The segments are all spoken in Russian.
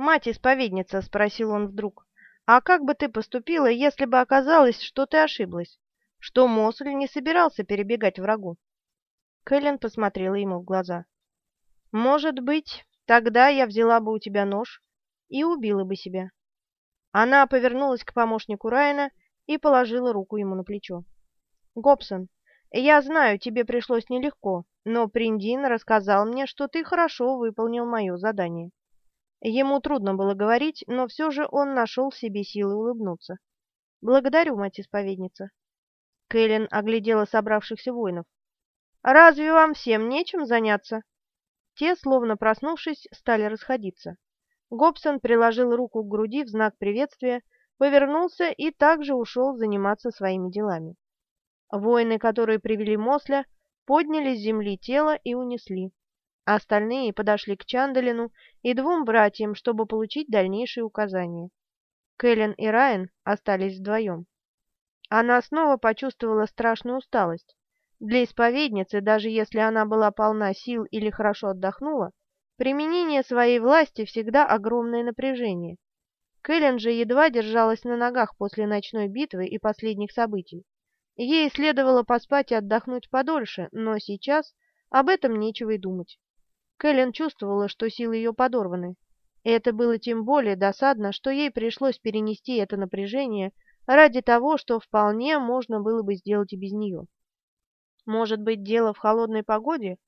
«Мать-исповедница», — спросил он вдруг, — «а как бы ты поступила, если бы оказалось, что ты ошиблась, что Мосль не собирался перебегать врагу?» Кэлен посмотрела ему в глаза. «Может быть, тогда я взяла бы у тебя нож и убила бы себя». Она повернулась к помощнику Райана и положила руку ему на плечо. «Гобсон, я знаю, тебе пришлось нелегко, но Приндин рассказал мне, что ты хорошо выполнил мое задание». Ему трудно было говорить, но все же он нашел себе силы улыбнуться. «Благодарю, мать-исповедница». Кэлен оглядела собравшихся воинов. «Разве вам всем нечем заняться?» Те, словно проснувшись, стали расходиться. Гобсон приложил руку к груди в знак приветствия, повернулся и также ушел заниматься своими делами. Воины, которые привели Мосля, подняли с земли тело и унесли. Остальные подошли к Чандалину и двум братьям, чтобы получить дальнейшие указания. Кэлен и Райан остались вдвоем. Она снова почувствовала страшную усталость. Для исповедницы, даже если она была полна сил или хорошо отдохнула, применение своей власти всегда огромное напряжение. Кэлен же едва держалась на ногах после ночной битвы и последних событий. Ей следовало поспать и отдохнуть подольше, но сейчас об этом нечего и думать. Кэлен чувствовала, что силы ее подорваны. И это было тем более досадно, что ей пришлось перенести это напряжение ради того, что вполне можно было бы сделать и без нее. Может быть, дело в холодной погоде,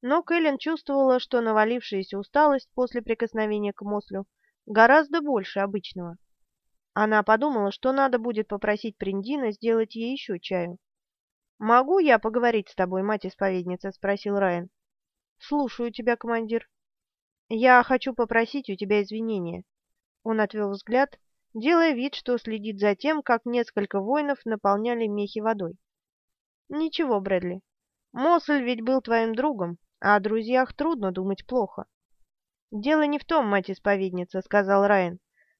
но Кэлен чувствовала, что навалившаяся усталость после прикосновения к Мослю гораздо больше обычного. Она подумала, что надо будет попросить Приндина сделать ей еще чаю. «Могу я поговорить с тобой, мать-исповедница?» — спросил Райан. «Слушаю тебя, командир». «Я хочу попросить у тебя извинения». Он отвел взгляд, делая вид, что следит за тем, как несколько воинов наполняли мехи водой. «Ничего, Брэдли. Мосль ведь был твоим другом, а о друзьях трудно думать плохо. «Дело не в том, мать-исповедница», — сказал Райан.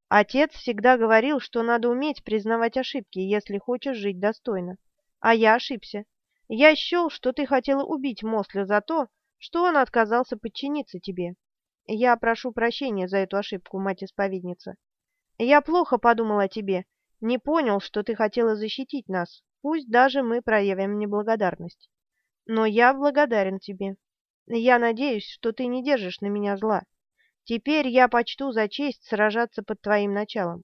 «Отец всегда говорил, что надо уметь признавать ошибки, если хочешь жить достойно. А я ошибся. Я счел, что ты хотела убить Мосля за то, что он отказался подчиниться тебе. Я прошу прощения за эту ошибку, мать-исповедница. Я плохо подумал о тебе, не понял, что ты хотела защитить нас, пусть даже мы проявим неблагодарность. Но я благодарен тебе. Я надеюсь, что ты не держишь на меня зла. Теперь я почту за честь сражаться под твоим началом.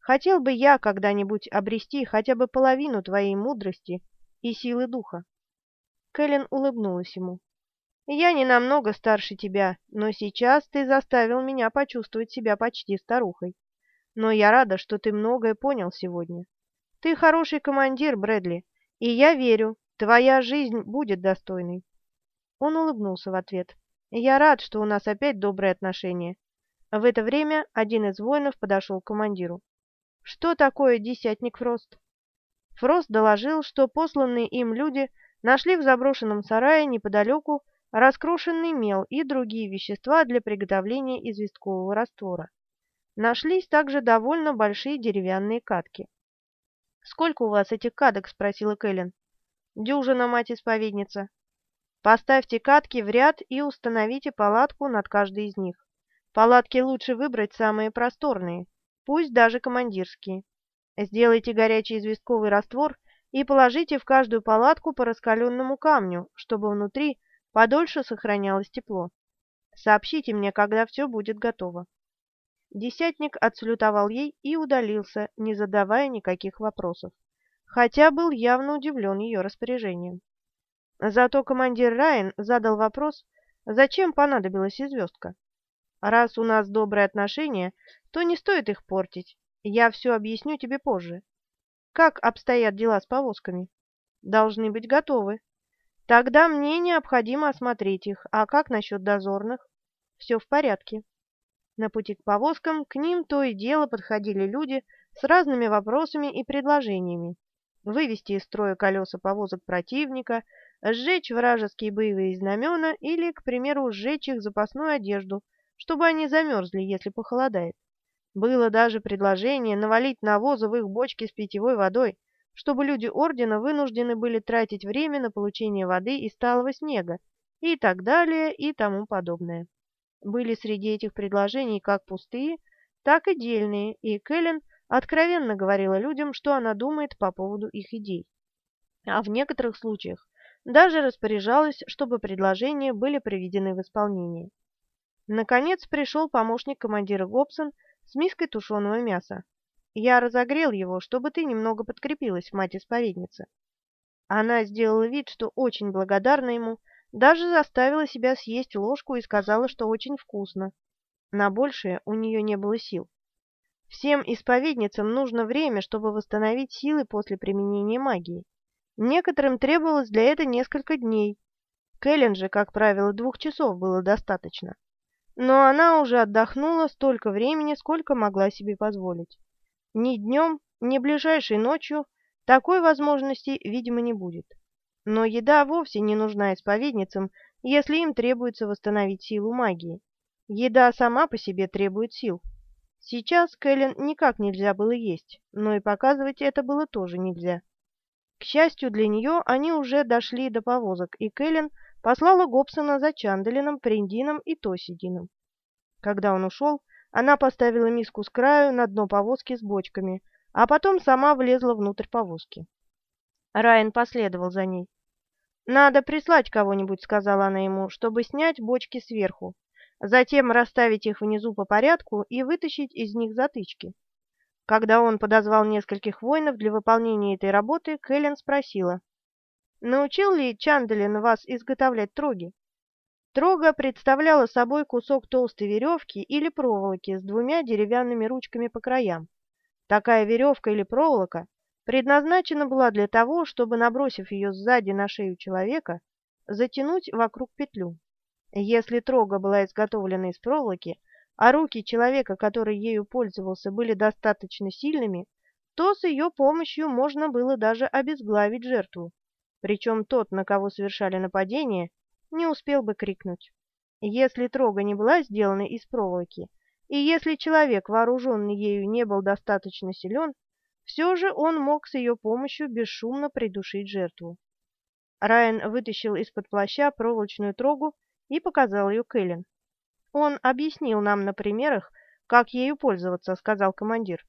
Хотел бы я когда-нибудь обрести хотя бы половину твоей мудрости и силы духа. Кэлен улыбнулась ему. «Я не намного старше тебя, но сейчас ты заставил меня почувствовать себя почти старухой. Но я рада, что ты многое понял сегодня. Ты хороший командир, Брэдли, и я верю, твоя жизнь будет достойной». Он улыбнулся в ответ. Я рад, что у нас опять добрые отношения. В это время один из воинов подошел к командиру. Что такое десятник Фрост? Фрост доложил, что посланные им люди нашли в заброшенном сарае неподалеку раскрошенный мел и другие вещества для приготовления известкового раствора. Нашлись также довольно большие деревянные катки. «Сколько у вас этих кадок?» — спросила Кэлен. «Дюжина, мать-исповедница. Поставьте катки в ряд и установите палатку над каждой из них. Палатки лучше выбрать самые просторные, пусть даже командирские. Сделайте горячий известковый раствор и положите в каждую палатку по раскаленному камню, чтобы внутри подольше сохранялось тепло. Сообщите мне, когда все будет готово. Десятник отсалютовал ей и удалился, не задавая никаких вопросов, хотя был явно удивлен ее распоряжением. Зато командир Райан задал вопрос, зачем понадобилась и звездка. Раз у нас добрые отношения, то не стоит их портить. Я все объясню тебе позже. Как обстоят дела с повозками? Должны быть готовы. Тогда мне необходимо осмотреть их. А как насчет дозорных? Все в порядке. На пути к повозкам к ним то и дело подходили люди с разными вопросами и предложениями. Вывести из строя колеса повозок противника – сжечь вражеские боевые знамена или, к примеру, сжечь их запасную одежду, чтобы они замерзли, если похолодает. Было даже предложение навалить навоза в их бочки с питьевой водой, чтобы люди ордена вынуждены были тратить время на получение воды из талого снега и так далее и тому подобное. Были среди этих предложений как пустые, так и дельные, и Кэлен откровенно говорила людям, что она думает по поводу их идей. А в некоторых случаях даже распоряжалась, чтобы предложения были приведены в исполнение. Наконец пришел помощник командира Гобсон с миской тушеного мяса. Я разогрел его, чтобы ты немного подкрепилась, мать-исповедница. Она сделала вид, что очень благодарна ему, даже заставила себя съесть ложку и сказала, что очень вкусно. На большее у нее не было сил. Всем исповедницам нужно время, чтобы восстановить силы после применения магии. Некоторым требовалось для этого несколько дней. Кэлен же, как правило, двух часов было достаточно. Но она уже отдохнула столько времени, сколько могла себе позволить. Ни днем, ни ближайшей ночью такой возможности, видимо, не будет. Но еда вовсе не нужна исповедницам, если им требуется восстановить силу магии. Еда сама по себе требует сил. Сейчас Кэлен никак нельзя было есть, но и показывать это было тоже нельзя. К счастью для нее, они уже дошли до повозок, и Кэлен послала Гобсона за Чандалином, Приндином и Тосидином. Когда он ушел, она поставила миску с краю на дно повозки с бочками, а потом сама влезла внутрь повозки. Райан последовал за ней. «Надо прислать кого-нибудь», — сказала она ему, — «чтобы снять бочки сверху, затем расставить их внизу по порядку и вытащить из них затычки». Когда он подозвал нескольких воинов для выполнения этой работы, Кэлен спросила, «Научил ли Чандалин вас изготовлять троги?» Трога представляла собой кусок толстой веревки или проволоки с двумя деревянными ручками по краям. Такая веревка или проволока предназначена была для того, чтобы, набросив ее сзади на шею человека, затянуть вокруг петлю. Если трога была изготовлена из проволоки, а руки человека, который ею пользовался, были достаточно сильными, то с ее помощью можно было даже обезглавить жертву. Причем тот, на кого совершали нападение, не успел бы крикнуть. Если трога не была сделана из проволоки, и если человек, вооруженный ею, не был достаточно силен, все же он мог с ее помощью бесшумно придушить жертву. Райан вытащил из-под плаща проволочную трогу и показал ее Кэлен. «Он объяснил нам на примерах, как ею пользоваться», — сказал командир.